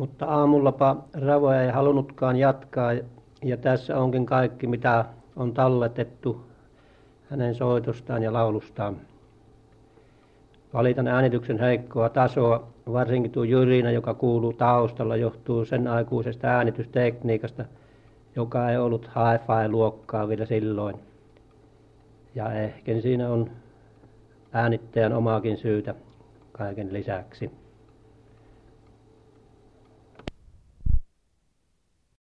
Mutta aamullapa Ravo ei halunnutkaan jatkaa ja tässä onkin kaikki mitä on talletettu hänen soitostaan ja laulustaan. Valitan äänityksen heikkoa tasoa, varsinkin tuo jyrinä, joka kuuluu taustalla, johtuu sen aikuisesta äänitystekniikasta, joka ei ollut hi-fi-luokkaa vielä silloin. Ja ehkä siinä on äänittäjän omaakin syytä kaiken lisäksi.